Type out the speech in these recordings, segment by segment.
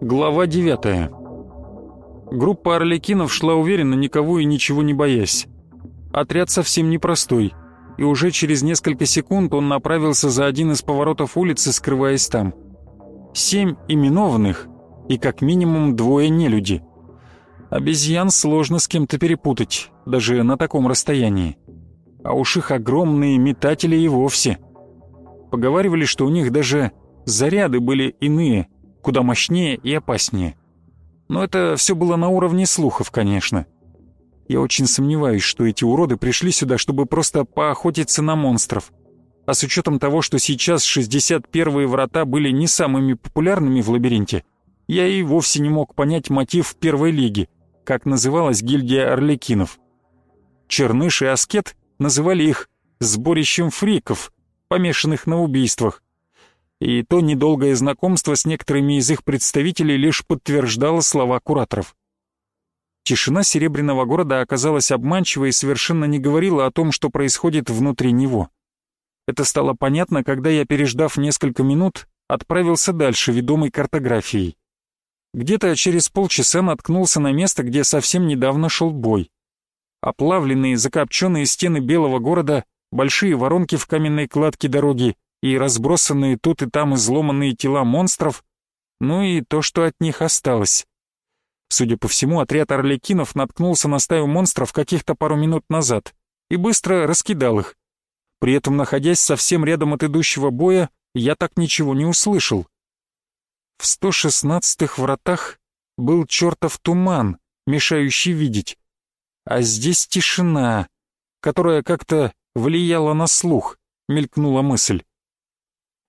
Глава 9 Группа орликинов шла уверенно, никого и ничего не боясь. Отряд совсем непростой, и уже через несколько секунд он направился за один из поворотов улицы, скрываясь там. Семь именованных и как минимум двое нелюди. Обезьян сложно с кем-то перепутать, даже на таком расстоянии. А уж их огромные метатели и вовсе. Поговаривали, что у них даже заряды были иные — куда мощнее и опаснее. Но это все было на уровне слухов, конечно. Я очень сомневаюсь, что эти уроды пришли сюда, чтобы просто поохотиться на монстров. А с учетом того, что сейчас 61-е врата были не самыми популярными в лабиринте, я и вовсе не мог понять мотив первой лиги, как называлась гильдия орликинов. Черныш и Аскет называли их «сборищем фриков», помешанных на убийствах и то недолгое знакомство с некоторыми из их представителей лишь подтверждало слова кураторов. Тишина Серебряного города оказалась обманчивой и совершенно не говорила о том, что происходит внутри него. Это стало понятно, когда я, переждав несколько минут, отправился дальше, ведомой картографией. Где-то через полчаса наткнулся на место, где совсем недавно шел бой. Оплавленные, закопченные стены белого города, большие воронки в каменной кладке дороги и разбросанные тут и там изломанные тела монстров, ну и то, что от них осталось. Судя по всему, отряд орликинов наткнулся на стаю монстров каких-то пару минут назад и быстро раскидал их. При этом, находясь совсем рядом от идущего боя, я так ничего не услышал. В 116-х вратах был чертов туман, мешающий видеть. А здесь тишина, которая как-то влияла на слух, мелькнула мысль.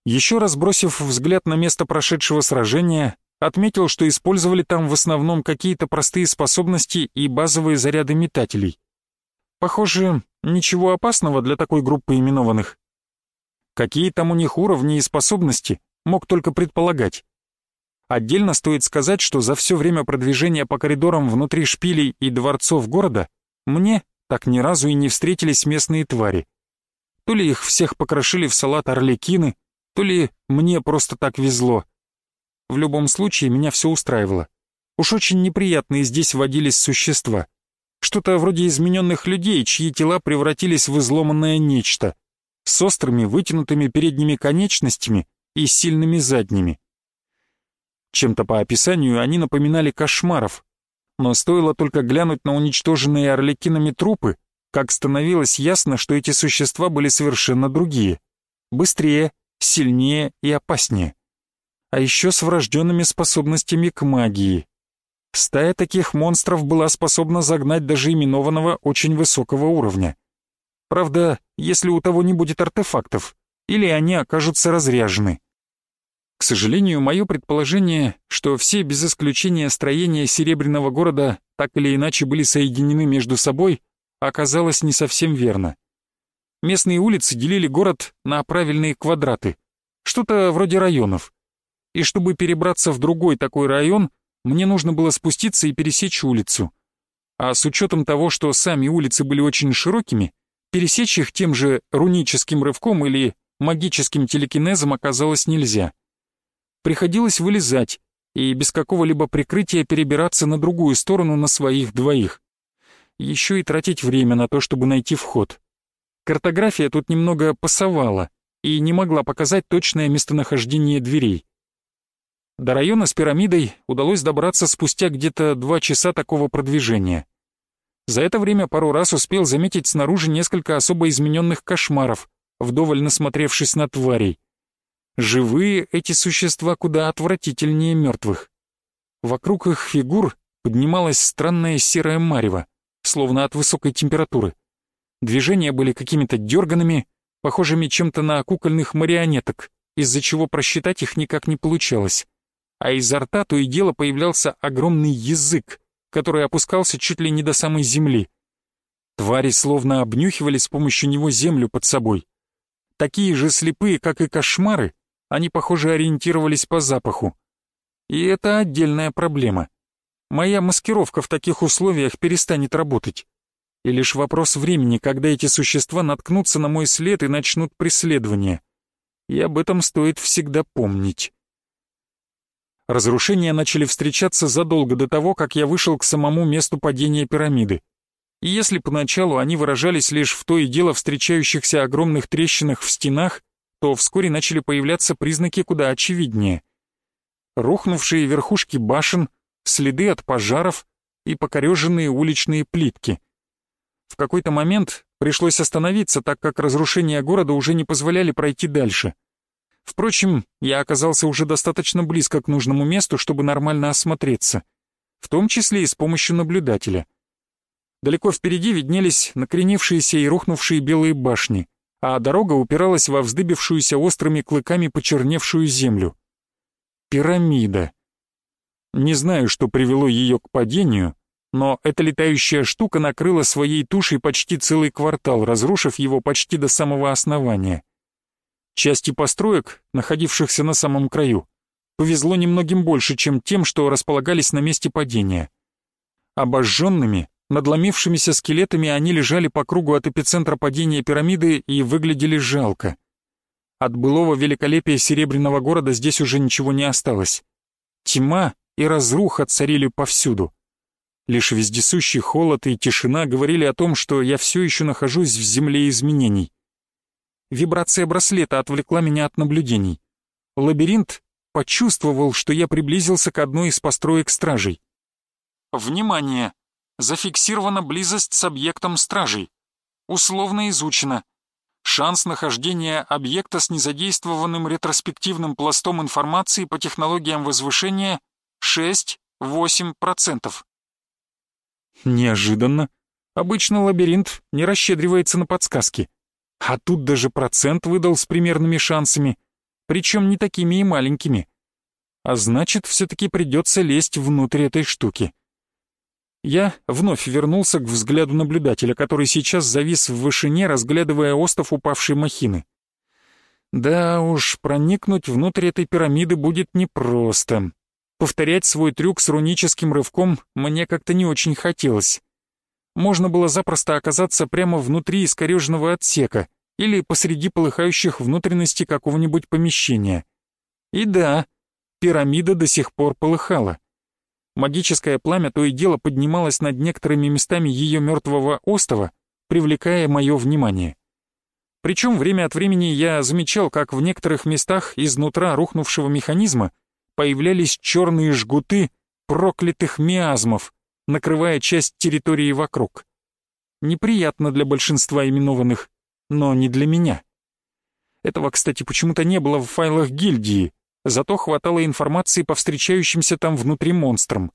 Еще раз бросив взгляд на место прошедшего сражения, отметил, что использовали там в основном какие-то простые способности и базовые заряды метателей. Похоже, ничего опасного для такой группы именованных. Какие там у них уровни и способности, мог только предполагать. Отдельно стоит сказать, что за все время продвижения по коридорам внутри шпилей и дворцов города мне так ни разу и не встретились местные твари. То ли их всех покрошили в салат орликины, то ли мне просто так везло. В любом случае, меня все устраивало. Уж очень неприятные здесь водились существа. Что-то вроде измененных людей, чьи тела превратились в изломанное нечто, с острыми вытянутыми передними конечностями и сильными задними. Чем-то по описанию они напоминали кошмаров, но стоило только глянуть на уничтоженные орликинами трупы, как становилось ясно, что эти существа были совершенно другие. Быстрее, сильнее и опаснее. А еще с врожденными способностями к магии. Стая таких монстров была способна загнать даже именованного очень высокого уровня. Правда, если у того не будет артефактов, или они окажутся разряжены. К сожалению, мое предположение, что все без исключения строения Серебряного города так или иначе были соединены между собой, оказалось не совсем верно. Местные улицы делили город на правильные квадраты, что-то вроде районов. И чтобы перебраться в другой такой район, мне нужно было спуститься и пересечь улицу. А с учетом того, что сами улицы были очень широкими, пересечь их тем же руническим рывком или магическим телекинезом оказалось нельзя. Приходилось вылезать и без какого-либо прикрытия перебираться на другую сторону на своих двоих. Еще и тратить время на то, чтобы найти вход. Картография тут немного пасовала и не могла показать точное местонахождение дверей. До района с пирамидой удалось добраться спустя где-то два часа такого продвижения. За это время пару раз успел заметить снаружи несколько особо измененных кошмаров, вдоволь насмотревшись на тварей. Живые эти существа куда отвратительнее мертвых. Вокруг их фигур поднималась странная серая марево, словно от высокой температуры. Движения были какими-то дерганными, похожими чем-то на кукольных марионеток, из-за чего просчитать их никак не получалось. А изо рта то и дело появлялся огромный язык, который опускался чуть ли не до самой земли. Твари словно обнюхивали с помощью него землю под собой. Такие же слепые, как и кошмары, они, похоже, ориентировались по запаху. И это отдельная проблема. Моя маскировка в таких условиях перестанет работать. И лишь вопрос времени, когда эти существа наткнутся на мой след и начнут преследование. И об этом стоит всегда помнить. Разрушения начали встречаться задолго до того, как я вышел к самому месту падения пирамиды. И если поначалу они выражались лишь в то и дело встречающихся огромных трещинах в стенах, то вскоре начали появляться признаки куда очевиднее. Рухнувшие верхушки башен, следы от пожаров и покореженные уличные плитки. В какой-то момент пришлось остановиться, так как разрушения города уже не позволяли пройти дальше. Впрочем, я оказался уже достаточно близко к нужному месту, чтобы нормально осмотреться, в том числе и с помощью наблюдателя — Далеко впереди виднелись накренившиеся и рухнувшие белые башни, а дорога упиралась во вздыбившуюся острыми клыками почерневшую землю. Пирамида. Не знаю, что привело ее к падению, но эта летающая штука накрыла своей тушей почти целый квартал, разрушив его почти до самого основания. Части построек, находившихся на самом краю, повезло немногим больше, чем тем, что располагались на месте падения. Обожженными Надломившимися скелетами они лежали по кругу от эпицентра падения пирамиды и выглядели жалко. От былого великолепия серебряного города здесь уже ничего не осталось. Тьма и разруха царили повсюду. Лишь вездесущий холод и тишина говорили о том, что я все еще нахожусь в земле изменений. Вибрация браслета отвлекла меня от наблюдений. Лабиринт почувствовал, что я приблизился к одной из построек стражей. «Внимание! Зафиксирована близость с объектом стражей. Условно изучено. Шанс нахождения объекта с незадействованным ретроспективным пластом информации по технологиям возвышения 6-8%. Неожиданно. Обычно лабиринт не расщедривается на подсказки. А тут даже процент выдал с примерными шансами, причем не такими и маленькими. А значит, все-таки придется лезть внутрь этой штуки. Я вновь вернулся к взгляду наблюдателя, который сейчас завис в вышине, разглядывая остов упавшей махины. Да уж, проникнуть внутрь этой пирамиды будет непросто. Повторять свой трюк с руническим рывком мне как-то не очень хотелось. Можно было запросто оказаться прямо внутри искореженного отсека или посреди полыхающих внутренностей какого-нибудь помещения. И да, пирамида до сих пор полыхала. Магическое пламя то и дело поднималось над некоторыми местами ее мертвого остова, привлекая мое внимание. Причем время от времени я замечал, как в некоторых местах изнутра рухнувшего механизма появлялись черные жгуты проклятых миазмов, накрывая часть территории вокруг. Неприятно для большинства именованных, но не для меня. Этого, кстати, почему-то не было в файлах гильдии, зато хватало информации по встречающимся там внутри монстрам.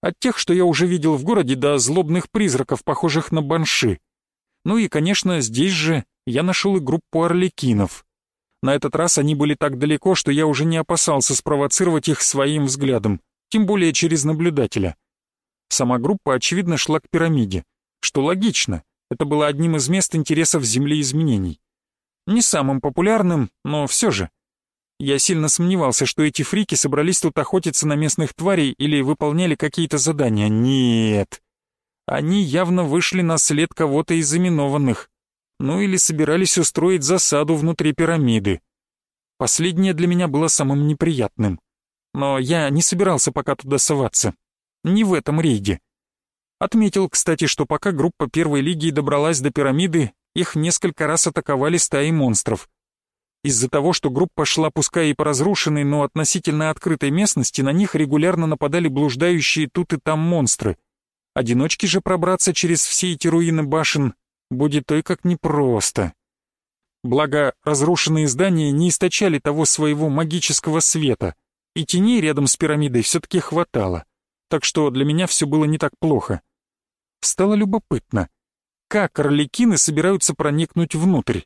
От тех, что я уже видел в городе, до злобных призраков, похожих на банши. Ну и, конечно, здесь же я нашел и группу орликинов. На этот раз они были так далеко, что я уже не опасался спровоцировать их своим взглядом, тем более через наблюдателя. Сама группа, очевидно, шла к пирамиде, что логично, это было одним из мест интересов Земли изменений. Не самым популярным, но все же — я сильно сомневался, что эти фрики собрались тут охотиться на местных тварей или выполняли какие-то задания. Нет. Они явно вышли на след кого-то из заминованных. Ну или собирались устроить засаду внутри пирамиды. Последнее для меня было самым неприятным. Но я не собирался пока туда соваться. Не в этом рейде. Отметил, кстати, что пока группа первой лиги добралась до пирамиды, их несколько раз атаковали стаи монстров. Из-за того, что группа шла пускай и по разрушенной, но относительно открытой местности, на них регулярно нападали блуждающие тут и там монстры. Одиночки же пробраться через все эти руины башен будет той как непросто. Благо, разрушенные здания не источали того своего магического света, и теней рядом с пирамидой все-таки хватало, так что для меня все было не так плохо. Стало любопытно, как орликины собираются проникнуть внутрь.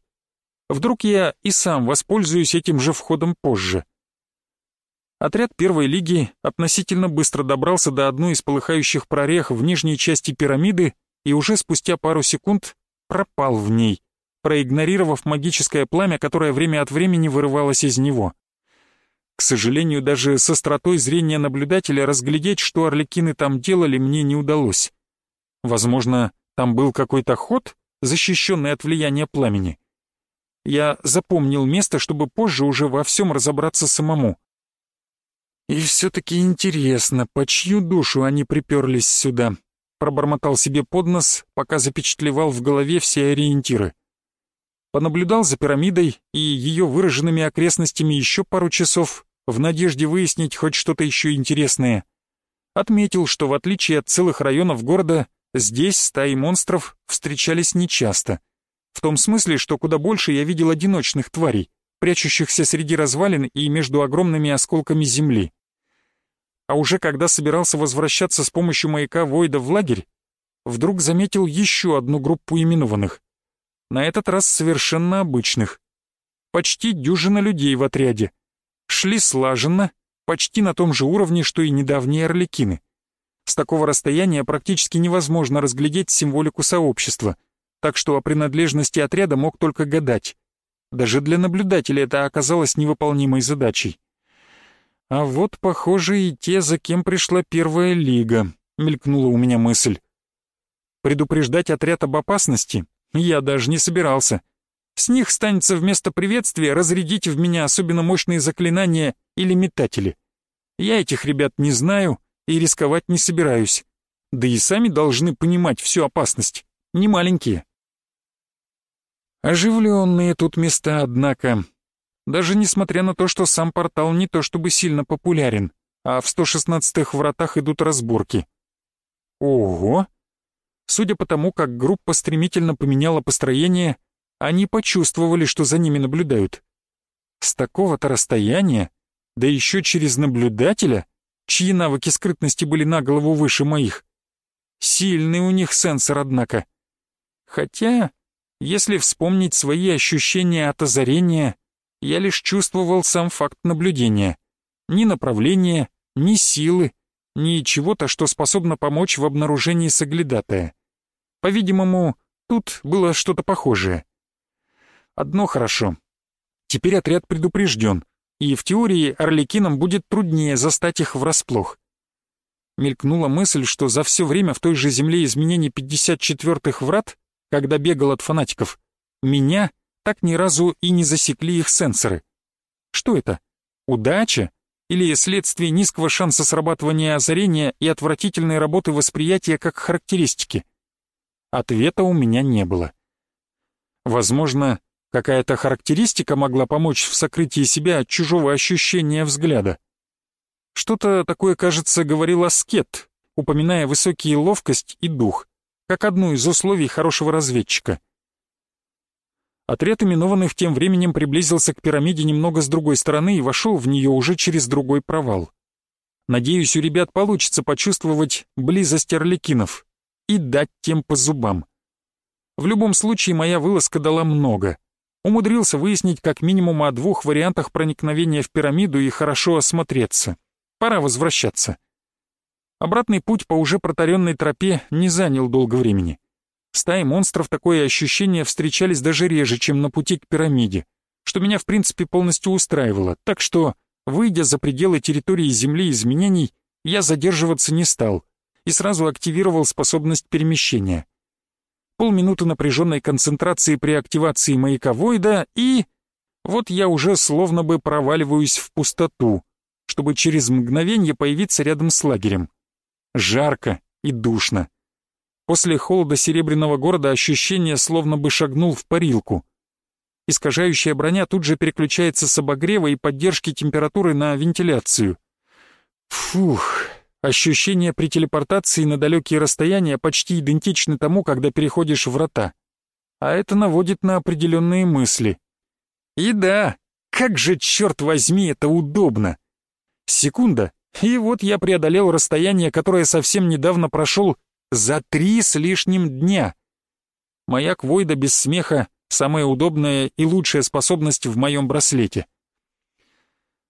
Вдруг я и сам воспользуюсь этим же входом позже. Отряд первой лиги относительно быстро добрался до одной из полыхающих прорех в нижней части пирамиды и уже спустя пару секунд пропал в ней, проигнорировав магическое пламя, которое время от времени вырывалось из него. К сожалению, даже со остротой зрения наблюдателя разглядеть, что орликины там делали, мне не удалось. Возможно, там был какой-то ход, защищенный от влияния пламени. Я запомнил место, чтобы позже уже во всем разобраться самому. «И все-таки интересно, по чью душу они приперлись сюда?» Пробормотал себе под нос, пока запечатлевал в голове все ориентиры. Понаблюдал за пирамидой и ее выраженными окрестностями еще пару часов, в надежде выяснить хоть что-то еще интересное. Отметил, что в отличие от целых районов города, здесь стаи монстров встречались нечасто. В том смысле, что куда больше я видел одиночных тварей, прячущихся среди развалин и между огромными осколками земли. А уже когда собирался возвращаться с помощью маяка Войда в лагерь, вдруг заметил еще одну группу именованных. На этот раз совершенно обычных. Почти дюжина людей в отряде. Шли слаженно, почти на том же уровне, что и недавние орликины. С такого расстояния практически невозможно разглядеть символику сообщества, так что о принадлежности отряда мог только гадать. Даже для наблюдателя это оказалось невыполнимой задачей. «А вот, похоже, и те, за кем пришла первая лига», — мелькнула у меня мысль. Предупреждать отряд об опасности я даже не собирался. С них станется вместо приветствия разрядить в меня особенно мощные заклинания или метатели. Я этих ребят не знаю и рисковать не собираюсь. Да и сами должны понимать всю опасность. Не маленькие. Оживленные тут места, однако. Даже несмотря на то, что сам портал не то чтобы сильно популярен, а в 116-х вратах идут разборки. Ого! Судя по тому, как группа стремительно поменяла построение, они почувствовали, что за ними наблюдают. С такого-то расстояния, да еще через наблюдателя, чьи навыки скрытности были на голову выше моих. Сильный у них сенсор, однако. Хотя если вспомнить свои ощущения от озарения, я лишь чувствовал сам факт наблюдения. Ни направления, ни силы, ни чего-то, что способно помочь в обнаружении соглядатая. По-видимому, тут было что-то похожее. Одно хорошо. Теперь отряд предупрежден, и в теории орликинам будет труднее застать их врасплох. Мелькнула мысль, что за все время в той же земле изменений 54-х врат когда бегал от фанатиков, меня так ни разу и не засекли их сенсоры. Что это? Удача? Или следствие низкого шанса срабатывания озарения и отвратительной работы восприятия как характеристики? Ответа у меня не было. Возможно, какая-то характеристика могла помочь в сокрытии себя от чужого ощущения взгляда. Что-то такое, кажется, говорил Аскет, упоминая высокие ловкость и дух как одну из условий хорошего разведчика. Отряд именованных тем временем приблизился к пирамиде немного с другой стороны и вошел в нее уже через другой провал. Надеюсь, у ребят получится почувствовать близость орликинов и дать тем по зубам. В любом случае, моя вылазка дала много. Умудрился выяснить как минимум о двух вариантах проникновения в пирамиду и хорошо осмотреться. Пора возвращаться. Обратный путь по уже протаренной тропе не занял долго времени. Стаи монстров такое ощущение встречались даже реже, чем на пути к пирамиде, что меня в принципе полностью устраивало, так что, выйдя за пределы территории Земли изменений, я задерживаться не стал и сразу активировал способность перемещения. Полминуты напряженной концентрации при активации маяка Войда и... Вот я уже словно бы проваливаюсь в пустоту, чтобы через мгновение появиться рядом с лагерем. Жарко и душно. После холода Серебряного города ощущение словно бы шагнул в парилку. Искажающая броня тут же переключается с обогрева и поддержки температуры на вентиляцию. Фух, ощущения при телепортации на далекие расстояния почти идентичны тому, когда переходишь врата. А это наводит на определенные мысли. И да, как же, черт возьми, это удобно. Секунда, и вот я преодолел расстояние, которое совсем недавно прошел за три с лишним дня. Маяк Войда без смеха — самая удобная и лучшая способность в моем браслете.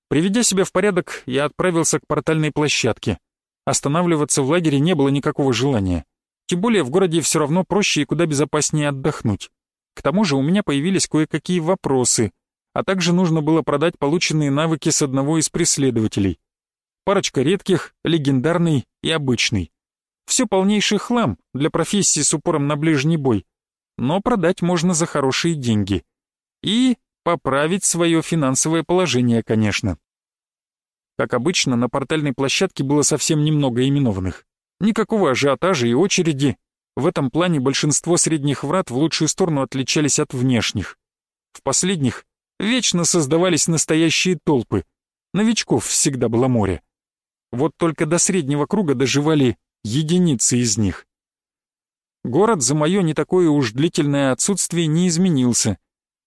Приведя себя в порядок, я отправился к портальной площадке. Останавливаться в лагере не было никакого желания. Тем более в городе все равно проще и куда безопаснее отдохнуть. К тому же у меня появились кое-какие вопросы, а также нужно было продать полученные навыки с одного из преследователей. Парочка редких, легендарный и обычный. Все полнейший хлам для профессии с упором на ближний бой, но продать можно за хорошие деньги. И поправить свое финансовое положение, конечно. Как обычно, на портальной площадке было совсем немного именованных. Никакого ажиотажа и очереди. В этом плане большинство средних врат в лучшую сторону отличались от внешних. В последних вечно создавались настоящие толпы. Новичков всегда было море. Вот только до среднего круга доживали единицы из них. Город за мое не такое уж длительное отсутствие не изменился.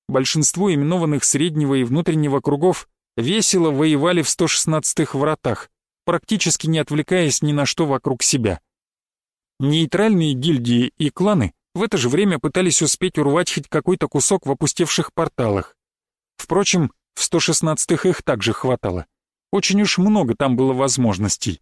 Большинство именованных среднего и внутреннего кругов весело воевали в 116-х вратах, практически не отвлекаясь ни на что вокруг себя. Нейтральные гильдии и кланы в это же время пытались успеть урвать хоть какой-то кусок в опустевших порталах. Впрочем, в 116-х их также хватало. Очень уж много там было возможностей.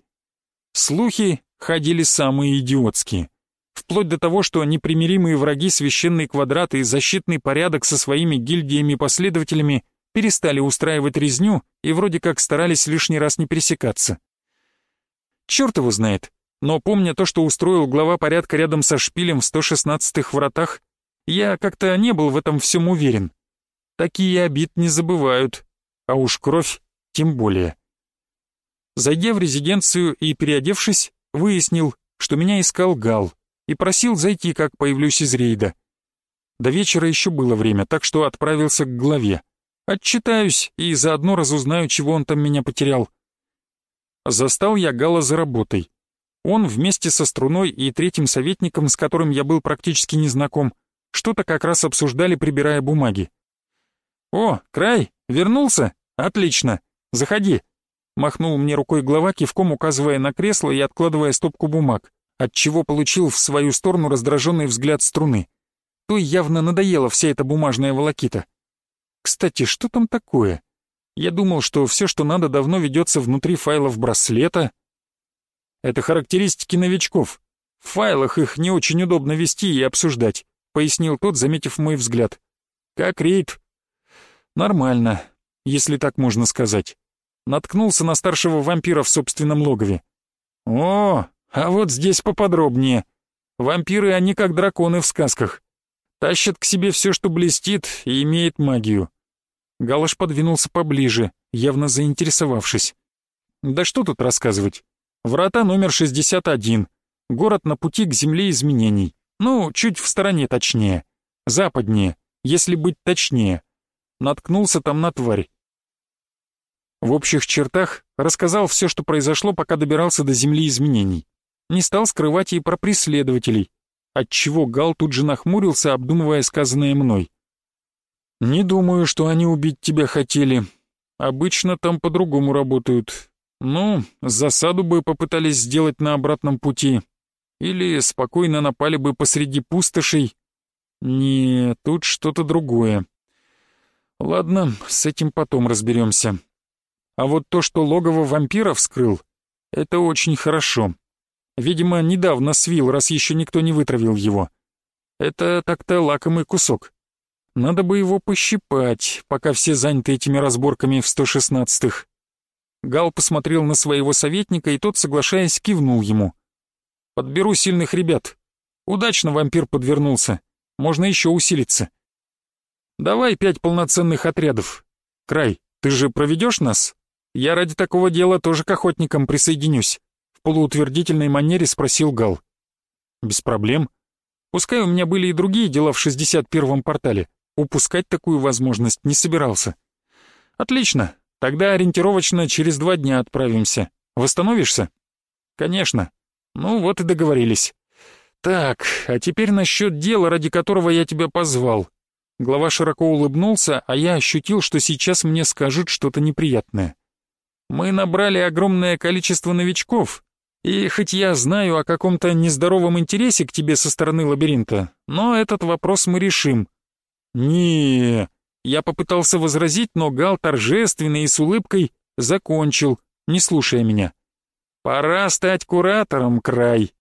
Слухи ходили самые идиотские. Вплоть до того, что непримиримые враги священный квадрат и защитный порядок со своими гильдиями-последователями перестали устраивать резню и вроде как старались лишний раз не пересекаться. Черт его знает, но помня то, что устроил глава порядка рядом со шпилем в 116-х вратах, я как-то не был в этом всем уверен. Такие обид не забывают, а уж кровь тем более. Зайдя в резиденцию и переодевшись, выяснил, что меня искал Гал и просил зайти, как появлюсь из рейда. До вечера еще было время, так что отправился к главе. Отчитаюсь и заодно разузнаю, чего он там меня потерял. Застал я Гала за работой. Он вместе со Струной и третьим советником, с которым я был практически незнаком, что-то как раз обсуждали, прибирая бумаги. «О, Край, вернулся? Отлично. Заходи», — махнул мне рукой глава, кивком указывая на кресло и откладывая стопку бумаг, отчего получил в свою сторону раздраженный взгляд Струны. Той явно надоела вся эта бумажная волокита. Кстати, что там такое? Я думал, что все, что надо, давно ведется внутри файлов браслета. Это характеристики новичков. В файлах их не очень удобно вести и обсуждать, пояснил тот, заметив мой взгляд. Как рейд? Нормально, если так можно сказать. Наткнулся на старшего вампира в собственном логове. О, а вот здесь поподробнее. Вампиры, они как драконы в сказках. Тащат к себе все, что блестит и имеет магию. Галаш подвинулся поближе, явно заинтересовавшись. «Да что тут рассказывать? Врата номер 61. Город на пути к земле изменений. Ну, чуть в стороне точнее. Западнее, если быть точнее. Наткнулся там на тварь. В общих чертах рассказал все, что произошло, пока добирался до земли изменений. Не стал скрывать и про преследователей, отчего Гал тут же нахмурился, обдумывая сказанное мной. «Не думаю, что они убить тебя хотели. Обычно там по-другому работают. Ну, засаду бы попытались сделать на обратном пути. Или спокойно напали бы посреди пустошей. Не, тут что-то другое. Ладно, с этим потом разберемся. А вот то, что логово вампира вскрыл, это очень хорошо. Видимо, недавно свил, раз еще никто не вытравил его. Это так-то лакомый кусок. Надо бы его пощипать, пока все заняты этими разборками в 116-х. Гал посмотрел на своего советника, и тот, соглашаясь, кивнул ему. «Подберу сильных ребят. Удачно вампир подвернулся. Можно еще усилиться. Давай пять полноценных отрядов. Край, ты же проведешь нас? Я ради такого дела тоже к охотникам присоединюсь», в полуутвердительной манере спросил Гал. «Без проблем. Пускай у меня были и другие дела в 61-м портале, Упускать такую возможность не собирался. Отлично, тогда ориентировочно через два дня отправимся. Восстановишься? Конечно. Ну вот и договорились. Так, а теперь насчет дела, ради которого я тебя позвал. Глава широко улыбнулся, а я ощутил, что сейчас мне скажут что-то неприятное. Мы набрали огромное количество новичков, и хоть я знаю о каком-то нездоровом интересе к тебе со стороны лабиринта, но этот вопрос мы решим не Я попытался возразить, но Гал торжественно и с улыбкой закончил, не слушая меня. «Пора стать куратором, край!»